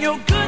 and your good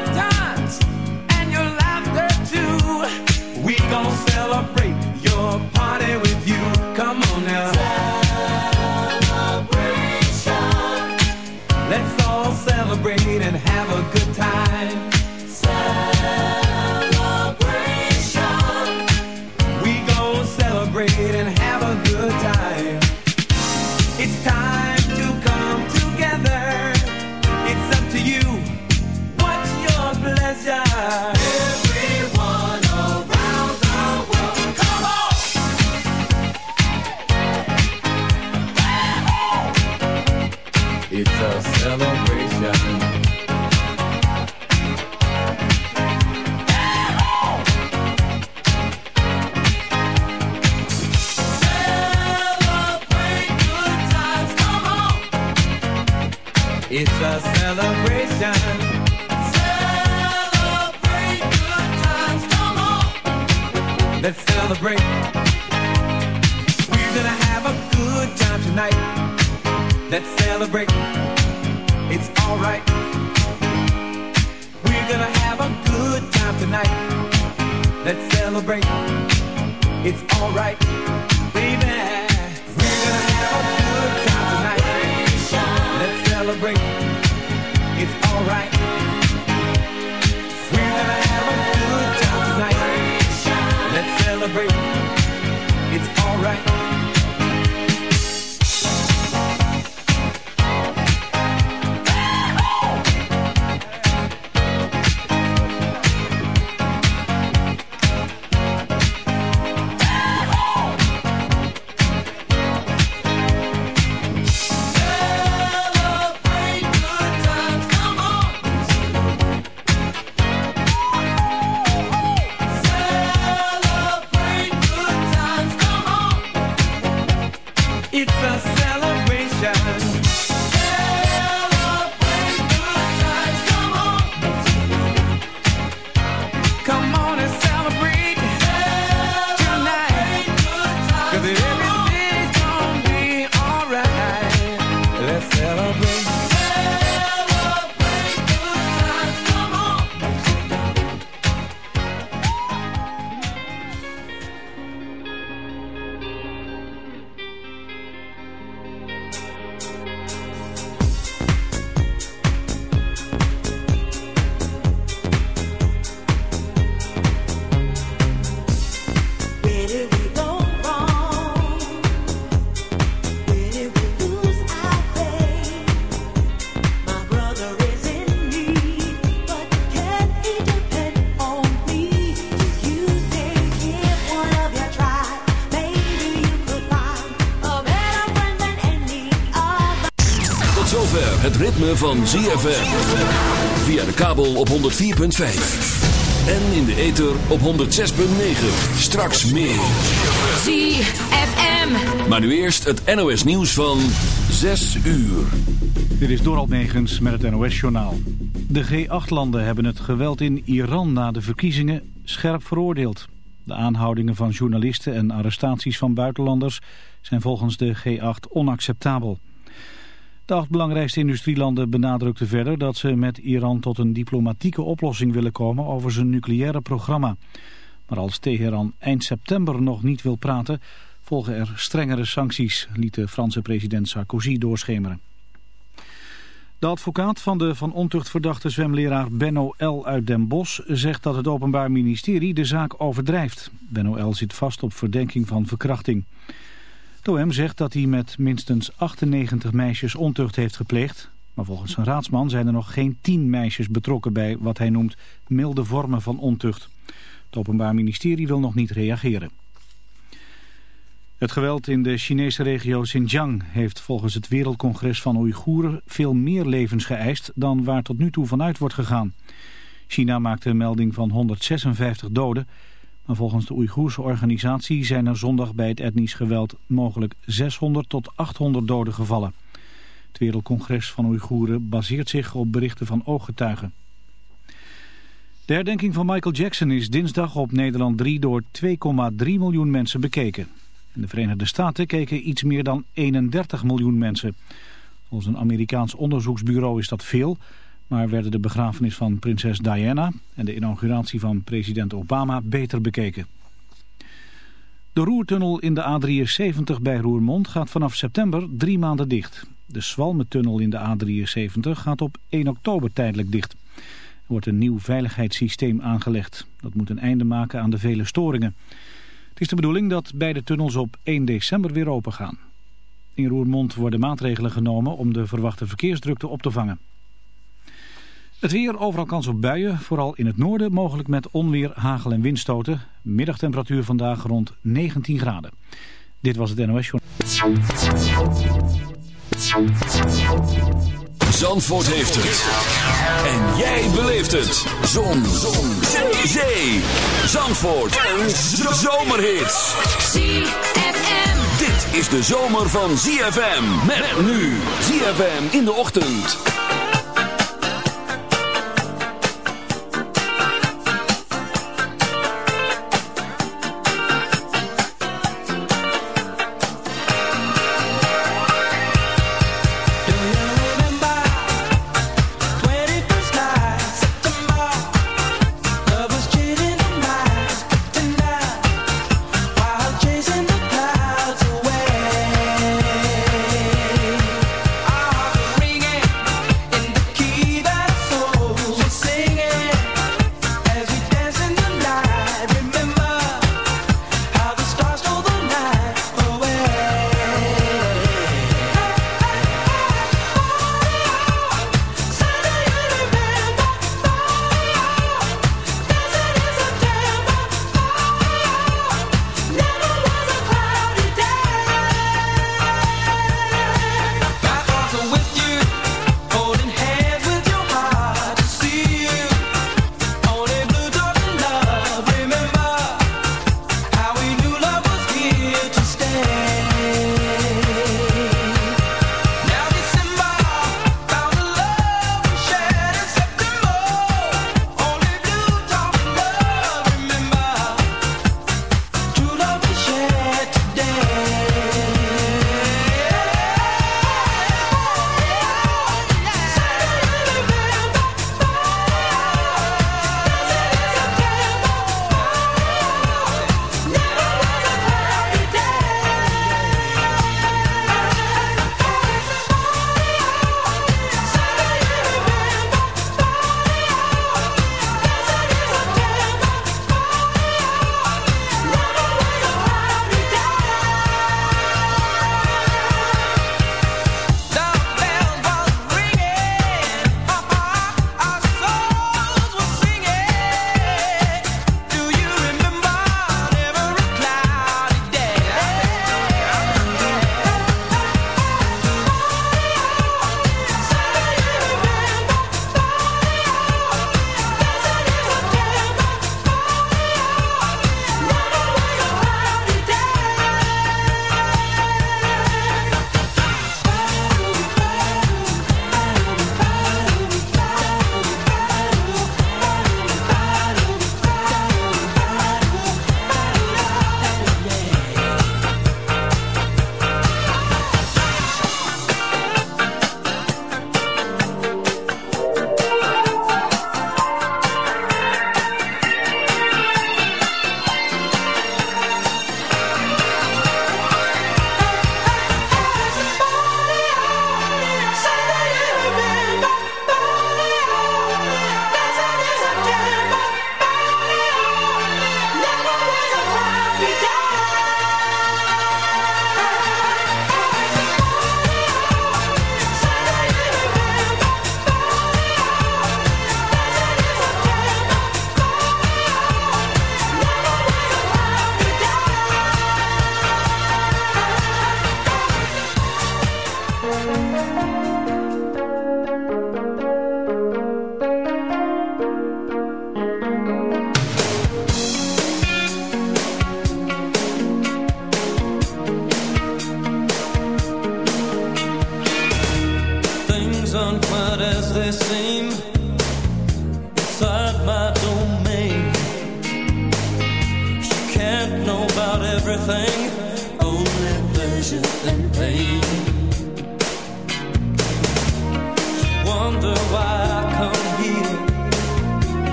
ritme van ZFM. Via de kabel op 104.5. En in de ether op 106.9. Straks meer. ZFM. Maar nu eerst het NOS nieuws van 6 uur. Dit is Dorald Negens met het NOS-journaal. De G8-landen hebben het geweld in Iran na de verkiezingen scherp veroordeeld. De aanhoudingen van journalisten en arrestaties van buitenlanders zijn volgens de G8 onacceptabel. De acht belangrijkste industrielanden benadrukten verder dat ze met Iran tot een diplomatieke oplossing willen komen over zijn nucleaire programma. Maar als Teheran eind september nog niet wil praten, volgen er strengere sancties, liet de Franse president Sarkozy doorschemeren. De advocaat van de van ontucht verdachte zwemleraar Benno L. uit Den Bosch zegt dat het Openbaar Ministerie de zaak overdrijft. Benno L. zit vast op verdenking van verkrachting. Het OM zegt dat hij met minstens 98 meisjes ontucht heeft gepleegd. Maar volgens zijn raadsman zijn er nog geen 10 meisjes betrokken bij wat hij noemt milde vormen van ontucht. Het Openbaar Ministerie wil nog niet reageren. Het geweld in de Chinese regio Xinjiang heeft volgens het Wereldcongres van Oeigoeren veel meer levens geëist dan waar tot nu toe vanuit wordt gegaan. China maakte een melding van 156 doden, maar volgens de Oeigoerse organisatie zijn er zondag bij het etnisch geweld mogelijk 600 tot 800 doden gevallen. Het Wereldcongres van Oeigoeren baseert zich op berichten van ooggetuigen. De herdenking van Michael Jackson is dinsdag op Nederland 3 door 2,3 miljoen mensen bekeken. In de Verenigde Staten keken iets meer dan 31 miljoen mensen. Volgens een Amerikaans onderzoeksbureau is dat veel, maar werden de begrafenis van prinses Diana en de inauguratie van president Obama beter bekeken. De roertunnel in de A73 bij Roermond gaat vanaf september drie maanden dicht. De Swalmetunnel in de A73 gaat op 1 oktober tijdelijk dicht. Er wordt een nieuw veiligheidssysteem aangelegd. Dat moet een einde maken aan de vele storingen. Het is de bedoeling dat beide tunnels op 1 december weer open gaan. In Roermond worden maatregelen genomen om de verwachte verkeersdrukte op te vangen. Het weer, overal kans op buien, vooral in het noorden mogelijk met onweer, hagel en windstoten. Middagtemperatuur vandaag rond 19 graden. Dit was het NOS Journal. Zandvoort heeft het. En jij beleeft het. Zon. Zon. Zee. Zee. Zandvoort. Een zomerhit. ZFM. Dit is de zomer van ZFM. Met nu. ZFM in de ochtend.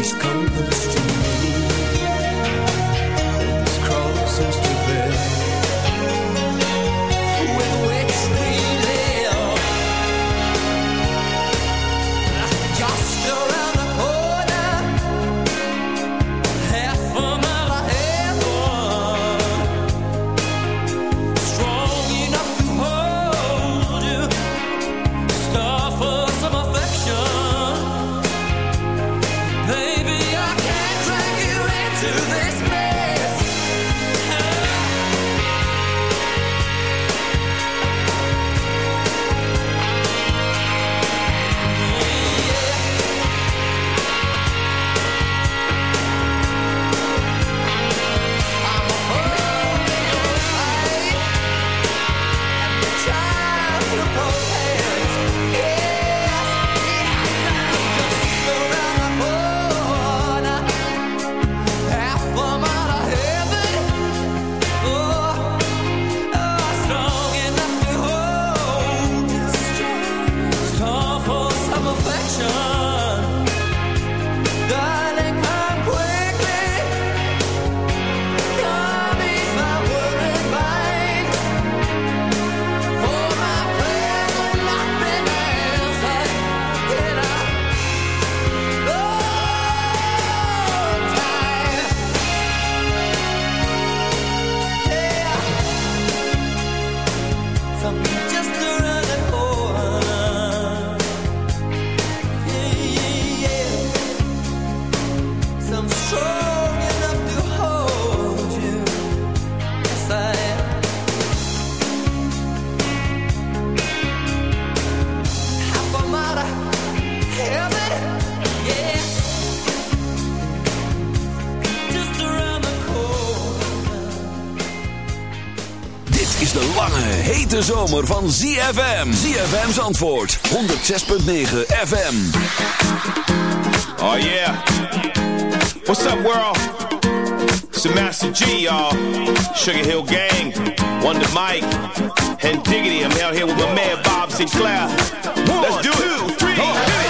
He's come for the street. Hete zomer van ZFM. ZFM's antwoord 106.9 FM. Oh yeah. What's up, world? It's the Master G, y'all. Sugar Hill Gang, Wonder Mike, and Diggity. I'm out here with my man Bob Sinclair. Let's do it. Two, three, hit it.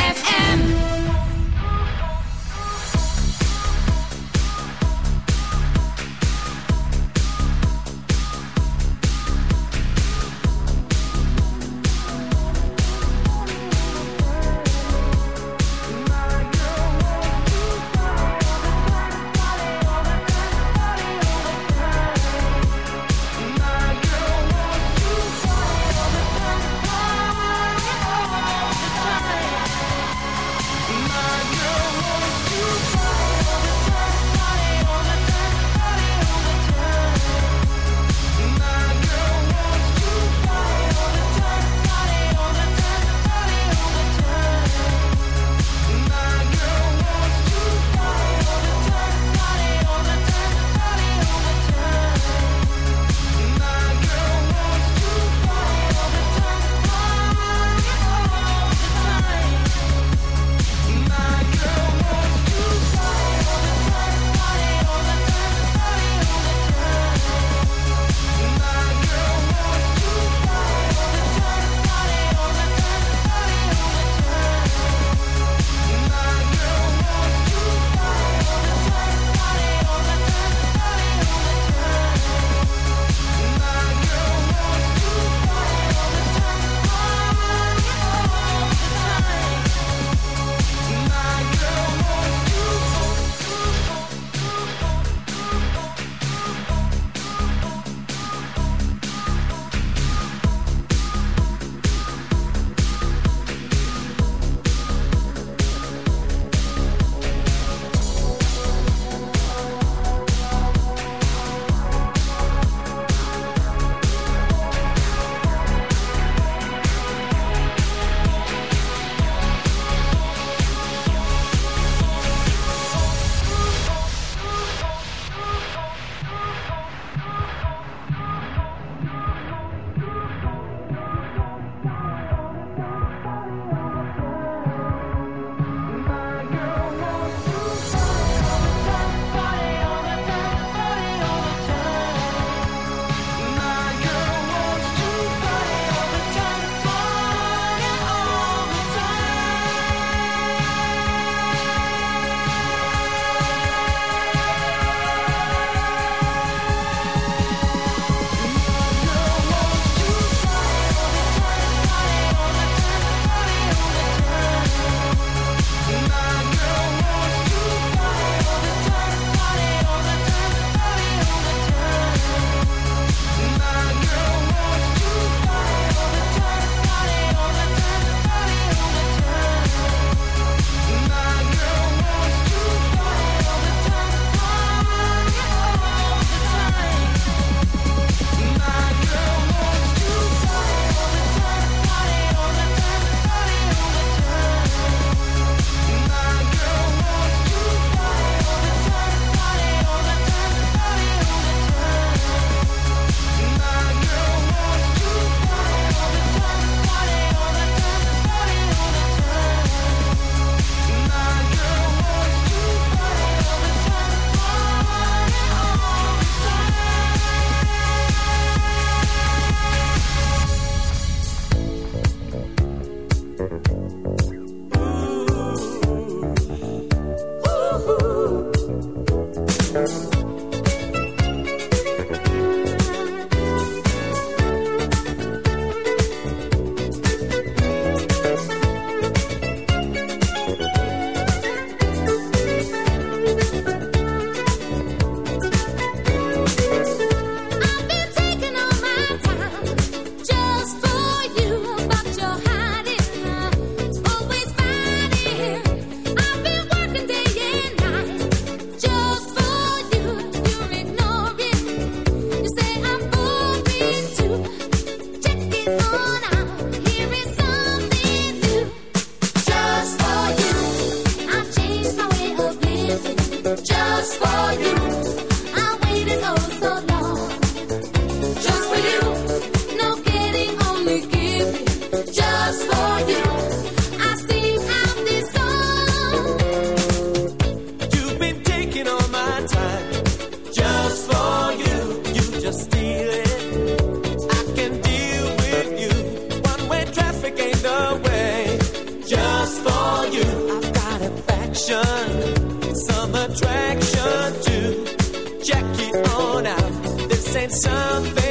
Something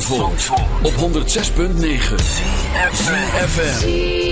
Zandvoort, op 106.9 CFFM